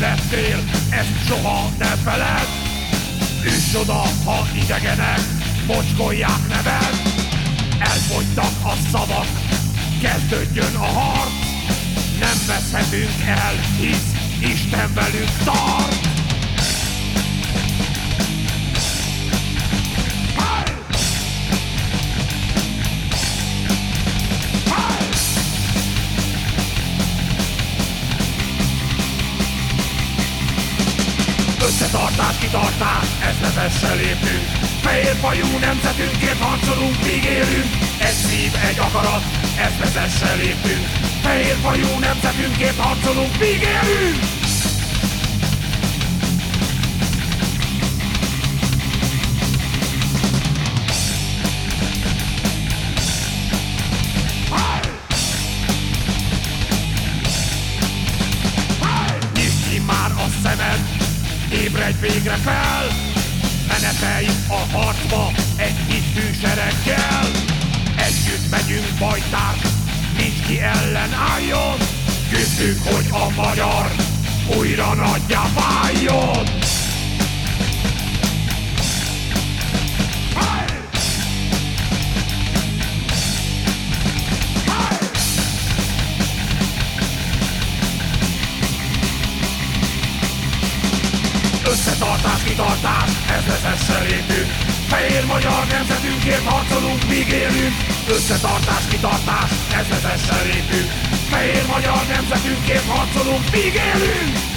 lettél, ezt soha ne feled. Üss oda, ha idegenek, mocskolják neved. Elfogytak a szavak, kezdődjön a harc. Nem veszhetünk el, hisz Isten velünk tart. Összetartás, kitartás, ez vezesse lépünk. Fehér fajú nemzetünkért harcolunk, míg élünk. Egy szív, egy akarat, ez vezesse lépünk. Fehér fajú nemzetünkért harcolunk, míg élünk ébredj végre fel! Menetelj a harcba egy hitű sereggel! Együtt megyünk bajtár, nincs ki ellen álljon! Küzdünk, hogy a magyar újra nagyjá váljon! Kitartás, ez vezesse létünk Fehér magyar nemzetünkért harcolunk, míg élünk. Összetartás, kitartás, ez vezesse létünk Fehér magyar nemzetünkért harcolunk, míg élünk